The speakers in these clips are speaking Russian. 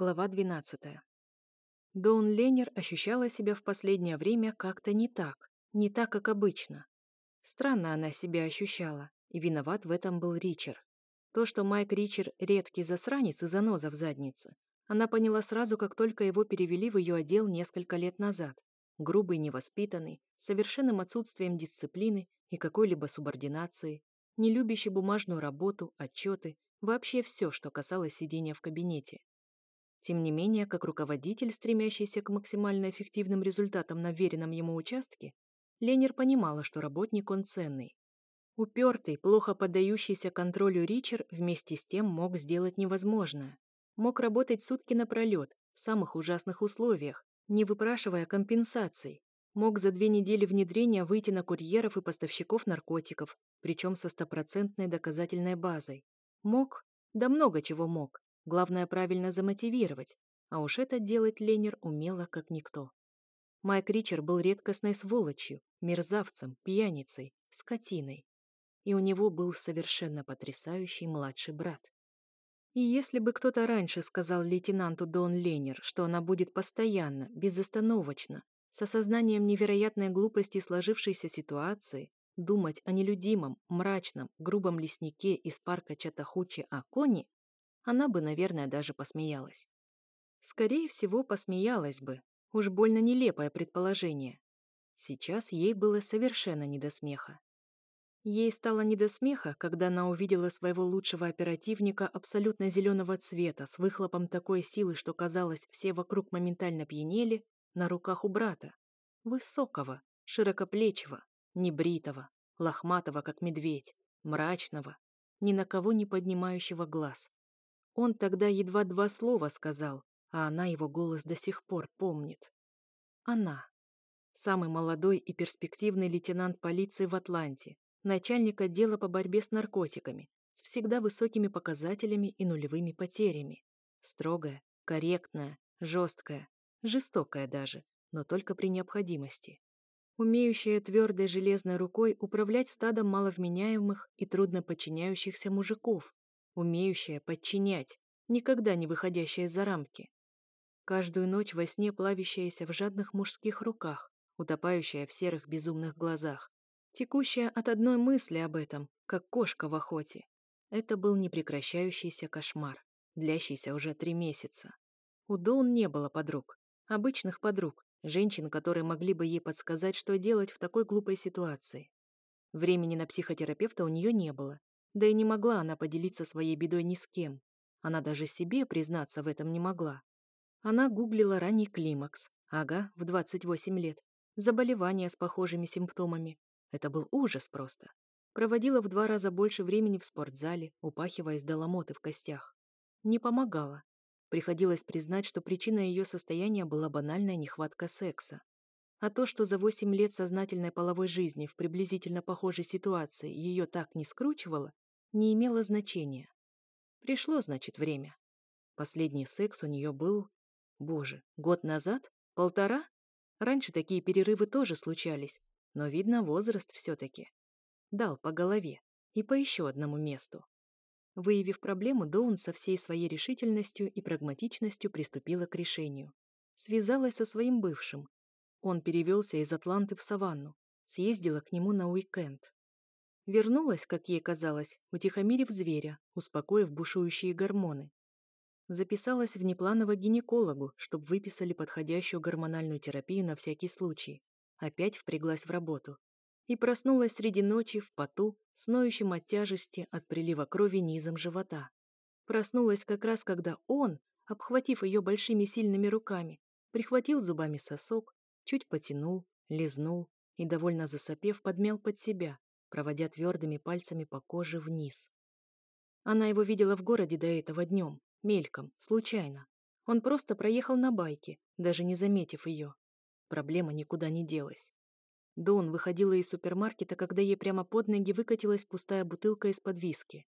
Глава 12. Доун Ленер ощущала себя в последнее время как-то не так, не так, как обычно. Странно она себя ощущала, и виноват в этом был Ричер. То, что Майк Ричер редкий засранец и заноза в заднице, она поняла сразу, как только его перевели в ее отдел несколько лет назад. Грубый, невоспитанный, с совершенным отсутствием дисциплины и какой-либо субординации, не любящий бумажную работу, отчеты, вообще все, что касалось сидения в кабинете. Тем не менее, как руководитель, стремящийся к максимально эффективным результатам на веренном ему участке, Ленер понимала, что работник он ценный. Упертый, плохо поддающийся контролю Ричер вместе с тем мог сделать невозможное. Мог работать сутки напролет, в самых ужасных условиях, не выпрашивая компенсаций. Мог за две недели внедрения выйти на курьеров и поставщиков наркотиков, причем со стопроцентной доказательной базой. Мог, да много чего мог, Главное правильно замотивировать, а уж это делать Ленер умела как никто. Майк Ричер был редкостной сволочью, мерзавцем, пьяницей, скотиной. И у него был совершенно потрясающий младший брат. И если бы кто-то раньше сказал лейтенанту Дон Ленер, что она будет постоянно, безостановочно, с осознанием невероятной глупости сложившейся ситуации, думать о нелюдимом, мрачном, грубом леснике из парка Чатахучи Акони, она бы, наверное, даже посмеялась. Скорее всего, посмеялась бы. Уж больно нелепое предположение. Сейчас ей было совершенно не до смеха. Ей стало не до смеха, когда она увидела своего лучшего оперативника абсолютно зеленого цвета с выхлопом такой силы, что казалось, все вокруг моментально пьянели, на руках у брата. Высокого, широкоплечего, небритого, лохматого, как медведь, мрачного, ни на кого не поднимающего глаз. Он тогда едва два слова сказал, а она его голос до сих пор помнит. Она. Самый молодой и перспективный лейтенант полиции в Атланте, начальник отдела по борьбе с наркотиками, с всегда высокими показателями и нулевыми потерями. Строгая, корректная, жесткая, жестокая даже, но только при необходимости. Умеющая твердой железной рукой управлять стадом маловменяемых и трудно подчиняющихся мужиков, умеющая подчинять, никогда не выходящая за рамки. Каждую ночь во сне плавящаяся в жадных мужских руках, утопающая в серых безумных глазах, текущая от одной мысли об этом, как кошка в охоте. Это был непрекращающийся кошмар, длящийся уже три месяца. У Доун не было подруг, обычных подруг, женщин, которые могли бы ей подсказать, что делать в такой глупой ситуации. Времени на психотерапевта у нее не было, да и не могла она поделиться своей бедой ни с кем. Она даже себе признаться в этом не могла. Она гуглила ранний климакс, ага, в 28 лет, заболевания с похожими симптомами. Это был ужас просто. Проводила в два раза больше времени в спортзале, упахиваясь до ломоты в костях. Не помогала. Приходилось признать, что причиной ее состояния была банальная нехватка секса. А то, что за 8 лет сознательной половой жизни в приблизительно похожей ситуации ее так не скручивало, не имело значения. Пришло, значит, время. Последний секс у нее был... Боже, год назад? Полтора? Раньше такие перерывы тоже случались, но, видно, возраст все-таки. Дал по голове и по еще одному месту. Выявив проблему, Доун со всей своей решительностью и прагматичностью приступила к решению. Связалась со своим бывшим. Он перевелся из Атланты в Саванну, съездила к нему на уикенд. Вернулась, как ей казалось, утихомирив зверя, успокоив бушующие гормоны. Записалась внепланово гинекологу, чтобы выписали подходящую гормональную терапию на всякий случай. Опять впряглась в работу. И проснулась среди ночи в поту, с ноющим от тяжести от прилива крови низом живота. Проснулась как раз, когда он, обхватив ее большими сильными руками, прихватил зубами сосок, чуть потянул, лизнул и, довольно засопев, подмял под себя, проводя твердыми пальцами по коже вниз. Она его видела в городе до этого днем, мельком, случайно. Он просто проехал на байке, даже не заметив ее. Проблема никуда не делась. Дон выходила из супермаркета, когда ей прямо под ноги выкатилась пустая бутылка из-под виски.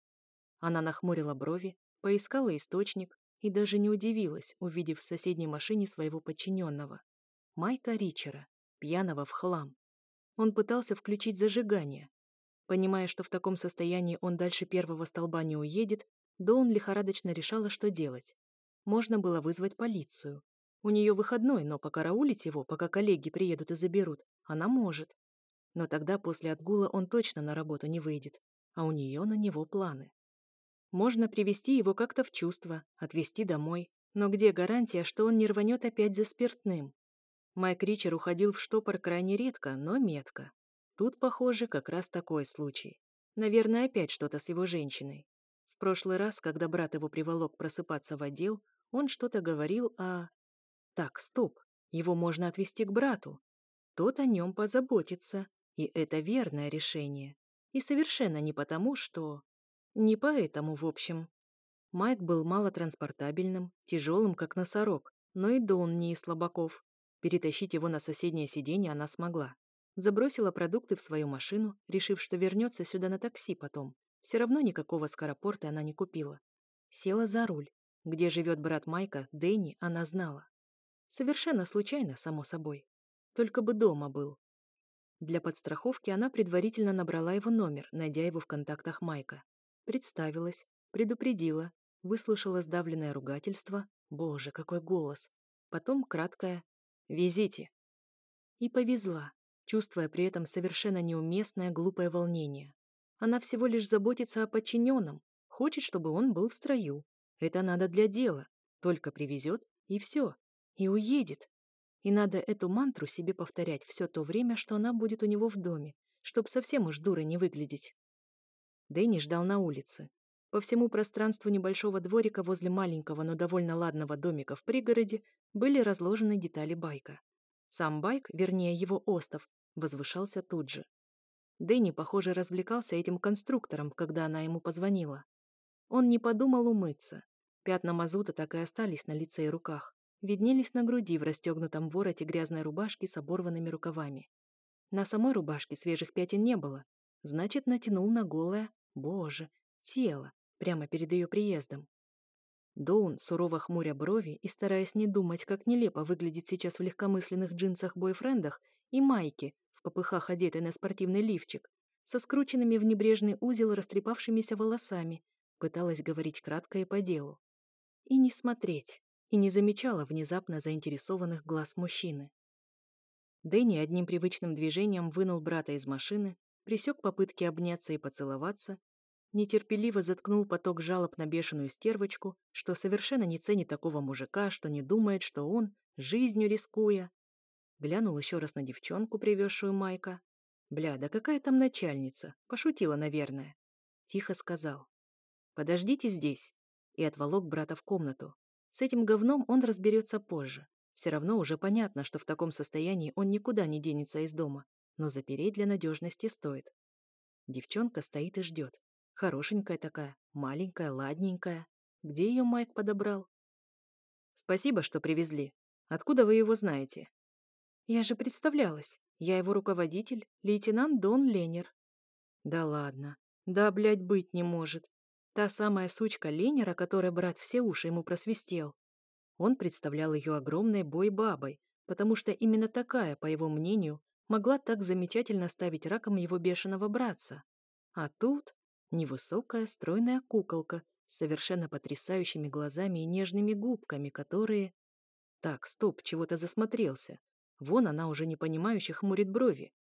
Она нахмурила брови, поискала источник и даже не удивилась, увидев в соседней машине своего подчиненного. Майка Ричера, пьяного в хлам. Он пытался включить зажигание, Понимая, что в таком состоянии он дальше первого столба не уедет, Доун лихорадочно решала, что делать. можно было вызвать полицию. У нее выходной, но покараулить его, пока коллеги приедут и заберут, она может. Но тогда после отгула он точно на работу не выйдет, а у нее на него планы. Можно привести его как-то в чувство, отвезти домой, но где гарантия, что он не рванет опять за спиртным? Майк Ричер уходил в штопор крайне редко, но метко. Тут, похоже, как раз такой случай. Наверное, опять что-то с его женщиной. В прошлый раз, когда брат его приволок просыпаться в отдел, он что-то говорил о... Так, стоп, его можно отвезти к брату. Тот о нем позаботится, и это верное решение. И совершенно не потому, что... Не поэтому, в общем. Майк был малотранспортабельным, тяжелым, как носорог, но и Дон не из слабаков. Перетащить его на соседнее сиденье она смогла. Забросила продукты в свою машину, решив, что вернется сюда на такси потом. Все равно никакого скоропорта она не купила. Села за руль. Где живет брат Майка, Дэнни, она знала. Совершенно случайно, само собой. Только бы дома был. Для подстраховки она предварительно набрала его номер, найдя его в контактах Майка. Представилась, предупредила, выслушала сдавленное ругательство. Боже, какой голос. Потом краткое «Везите». И повезла чувствуя при этом совершенно неуместное глупое волнение. Она всего лишь заботится о подчиненном, хочет, чтобы он был в строю. Это надо для дела. Только привезет, и все. И уедет. И надо эту мантру себе повторять все то время, что она будет у него в доме, чтоб совсем уж дурой не выглядеть. Дэнни ждал на улице. По всему пространству небольшого дворика возле маленького, но довольно ладного домика в пригороде были разложены детали байка. Сам байк, вернее его остов, возвышался тут же. Дэнни, похоже, развлекался этим конструктором, когда она ему позвонила. Он не подумал умыться. Пятна мазута так и остались на лице и руках. Виднелись на груди в расстегнутом вороте грязной рубашки с оборванными рукавами. На самой рубашке свежих пятен не было. Значит, натянул на голое, боже, тело, прямо перед ее приездом. Доун, сурово хмуря брови и стараясь не думать, как нелепо выглядит сейчас в легкомысленных джинсах-бойфрендах и майке, в попыхах одетой на спортивный лифчик, со скрученными в небрежный узел растрепавшимися волосами, пыталась говорить кратко и по делу. И не смотреть, и не замечала внезапно заинтересованных глаз мужчины. Дэнни одним привычным движением вынул брата из машины, присек попытки обняться и поцеловаться нетерпеливо заткнул поток жалоб на бешеную стервочку, что совершенно не ценит такого мужика, что не думает, что он, жизнью рискуя. Глянул еще раз на девчонку, привезшую Майка. Бля, да какая там начальница? Пошутила, наверное. Тихо сказал. «Подождите здесь». И отволок брата в комнату. С этим говном он разберется позже. Все равно уже понятно, что в таком состоянии он никуда не денется из дома. Но запереть для надежности стоит. Девчонка стоит и ждет. Хорошенькая такая, маленькая, ладненькая. Где ее Майк подобрал? Спасибо, что привезли. Откуда вы его знаете? Я же представлялась. Я его руководитель, лейтенант Дон Ленер. Да ладно. Да, блядь, быть не может. Та самая сучка Ленера, которая брат все уши ему просвистел. Он представлял ее огромной бой-бабой, потому что именно такая, по его мнению, могла так замечательно ставить раком его бешеного братца. А тут Невысокая, стройная куколка с совершенно потрясающими глазами и нежными губками, которые... Так, стоп, чего-то засмотрелся. Вон она уже непонимающе хмурит брови.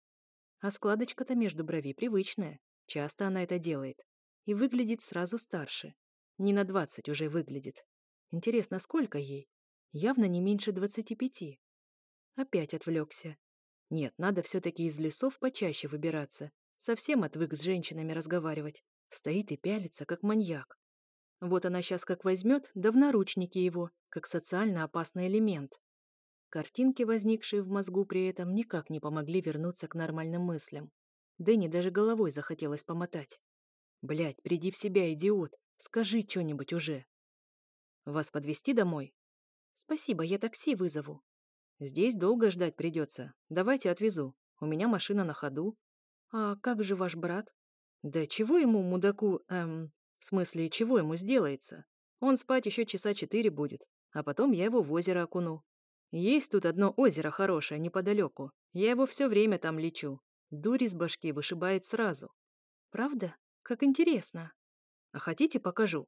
А складочка-то между бровей привычная. Часто она это делает. И выглядит сразу старше. Не на двадцать уже выглядит. Интересно, сколько ей? Явно не меньше двадцати пяти. Опять отвлекся. Нет, надо все-таки из лесов почаще выбираться. Совсем отвык с женщинами разговаривать. Стоит и пялится, как маньяк. Вот она сейчас как возьмет, да в наручники его, как социально опасный элемент. Картинки, возникшие в мозгу при этом, никак не помогли вернуться к нормальным мыслям. Дэнни даже головой захотелось помотать. Блядь, приди в себя, идиот. Скажи что-нибудь уже. Вас подвести домой? Спасибо, я такси вызову. Здесь долго ждать придется. Давайте отвезу. У меня машина на ходу. А как же ваш брат? Да чего ему, мудаку, эм, в смысле, чего ему сделается? Он спать еще часа четыре будет, а потом я его в озеро окуну. Есть тут одно озеро хорошее неподалеку. Я его все время там лечу. Дурь из башки вышибает сразу. Правда? Как интересно. А хотите, покажу?